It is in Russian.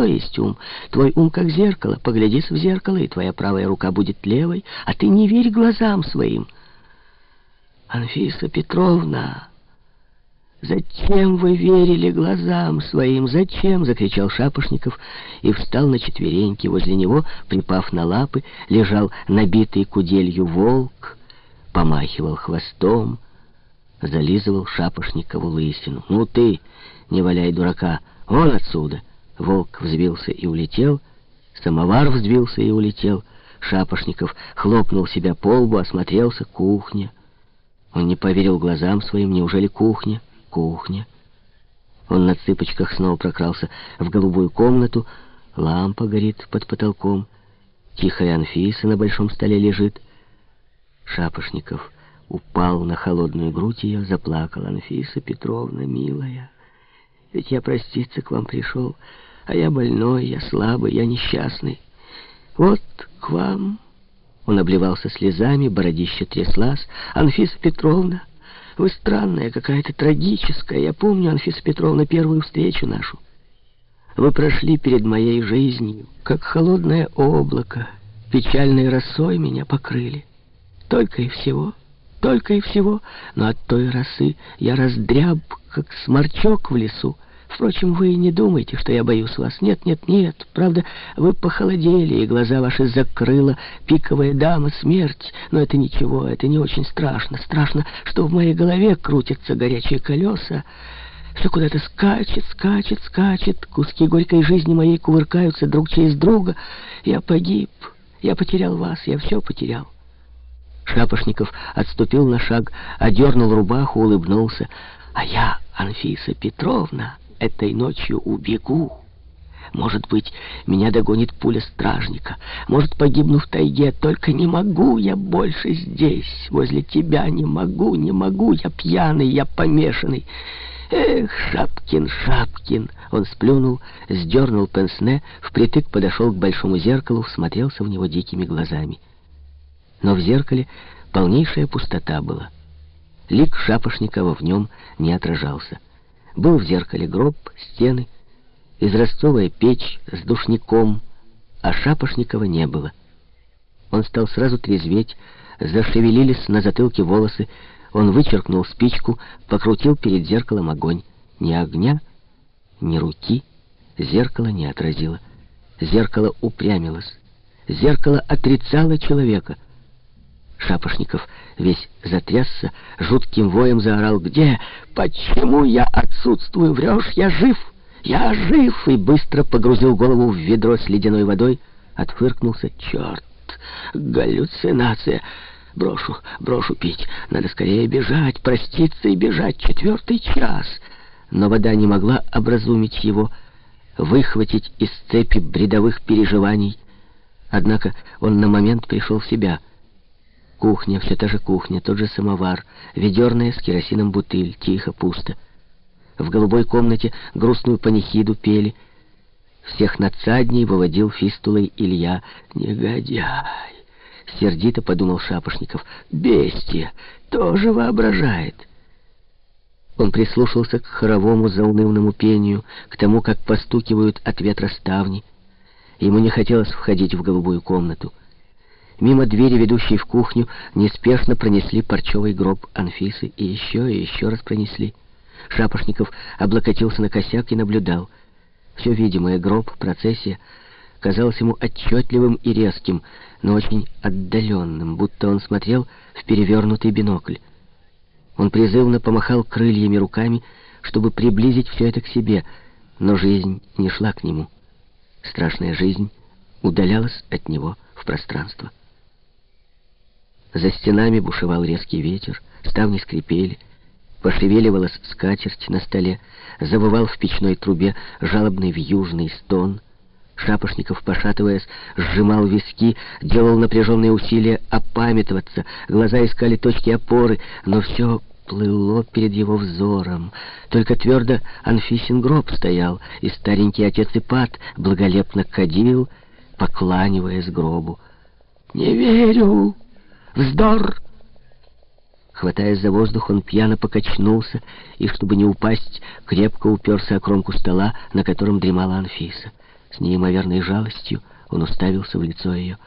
Что есть ум? Твой ум как зеркало. Поглядись в зеркало, и твоя правая рука будет левой, а ты не верь глазам своим. Анфиса Петровна... «Зачем вы верили глазам своим? Зачем?» — закричал Шапошников и встал на четвереньки. Возле него, припав на лапы, лежал набитый куделью волк, помахивал хвостом, зализывал Шапошникову лысину. «Ну ты, не валяй дурака, вон отсюда!» Волк взвился и улетел, самовар взвился и улетел. Шапошников хлопнул себя по лбу, осмотрелся, кухня. Он не поверил глазам своим, неужели кухня? Кухня. Он на цыпочках снова прокрался в голубую комнату. Лампа горит под потолком. Тихая Анфиса на большом столе лежит. Шапошников упал на холодную грудь ее, заплакал. «Анфиса Петровна, милая, ведь я проститься к вам пришел, а я больной, я слабый, я несчастный. Вот к вам...» Он обливался слезами, бородище тряслась. «Анфиса Петровна, вы странная, какая-то трагическая. Я помню, Анфиса Петровна, первую встречу нашу. Вы прошли перед моей жизнью, как холодное облако, печальной росой меня покрыли. Только и всего, только и всего, но от той росы я раздряб, как сморчок в лесу. Впрочем, вы не думайте, что я боюсь вас. Нет, нет, нет. Правда, вы похолодели, и глаза ваши закрыла пиковая дама, смерть. Но это ничего, это не очень страшно. Страшно, что в моей голове крутятся горячие колеса. Все куда-то скачет, скачет, скачет. Куски горькой жизни моей кувыркаются друг через друга. Я погиб. Я потерял вас. Я все потерял. Шапошников отступил на шаг, одернул рубаху, улыбнулся. А я, Анфиса Петровна этой ночью убегу. Может быть, меня догонит пуля стражника. Может, погибну в тайге. Только не могу я больше здесь, возле тебя. Не могу, не могу. Я пьяный, я помешанный. Эх, Шапкин, Шапкин. Он сплюнул, сдернул пенсне, впритык подошел к большому зеркалу, всмотрелся в него дикими глазами. Но в зеркале полнейшая пустота была. Лик Шапошникова в нем не отражался. Был в зеркале гроб, стены, изразцовая печь с душником, а Шапошникова не было. Он стал сразу трезветь, зашевелились на затылке волосы, он вычеркнул спичку, покрутил перед зеркалом огонь. Ни огня, ни руки зеркало не отразило. Зеркало упрямилось. Зеркало отрицало человека — Шапошников весь затрясся, жутким воем заорал. «Где? Почему я отсутствую? Врешь? Я жив! Я жив!» И быстро погрузил голову в ведро с ледяной водой. Отфыркнулся. «Черт! Галлюцинация!» Брошу, брошу пить. Надо скорее бежать, проститься и бежать. Четвертый час. Но вода не могла образумить его, выхватить из цепи бредовых переживаний. Однако он на момент пришел в себя — Кухня, все та же кухня, тот же самовар, ведерная с керосином бутыль, тихо, пусто. В голубой комнате грустную панихиду пели. Всех надсадней выводил фистулой Илья. «Негодяй!» — сердито подумал Шапошников. «Бестия! Тоже воображает!» Он прислушался к хоровому заунывному пению, к тому, как постукивают от ветра ставни. Ему не хотелось входить в голубую комнату. Мимо двери, ведущей в кухню, неспешно пронесли парчевый гроб Анфисы и еще и еще раз пронесли. Шапошников облокотился на косяк и наблюдал. Все видимое, гроб, процессия, казалось ему отчетливым и резким, но очень отдаленным, будто он смотрел в перевернутый бинокль. Он призывно помахал крыльями руками, чтобы приблизить все это к себе, но жизнь не шла к нему. Страшная жизнь удалялась от него в пространство. За стенами бушевал резкий ветер, ставни скрипели, пошевеливалась скатерть на столе, забывал в печной трубе жалобный вьюжный стон. Шапошников, пошатываясь, сжимал виски, делал напряженные усилия опамятоваться, глаза искали точки опоры, но все плыло перед его взором. Только твердо Анфисин гроб стоял, и старенький отец Ипат благолепно кадил, покланиваясь гробу. «Не верю!» Вздор!» Хватаясь за воздух, он пьяно покачнулся и, чтобы не упасть, крепко уперся о кромку стола, на котором дремала Анфиса. С неимоверной жалостью он уставился в лицо ее.